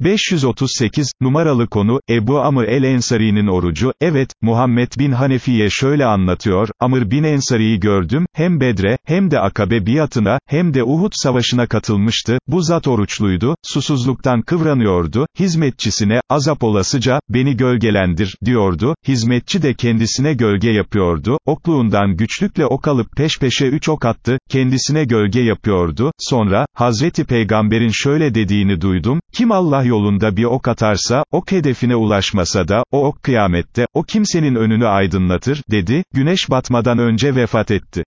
538, numaralı konu, Ebu Amr el-Ensari'nin orucu, evet, Muhammed bin Hanefiye şöyle anlatıyor, Amr bin Ensari'yi gördüm, hem Bedre, hem de Akabe biatına, hem de Uhud savaşına katılmıştı, bu zat oruçluydu, susuzluktan kıvranıyordu, hizmetçisine, azap olasıca, beni gölgelendir, diyordu, hizmetçi de kendisine gölge yapıyordu, okluğundan güçlükle ok alıp peş peşe üç ok attı, kendisine gölge yapıyordu, sonra, Hazreti Peygamber'in şöyle dediğini duydum, kim Allah yolunda bir ok atarsa, ok hedefine ulaşmasa da, o ok kıyamette, o kimsenin önünü aydınlatır, dedi, güneş batmadan önce vefat etti.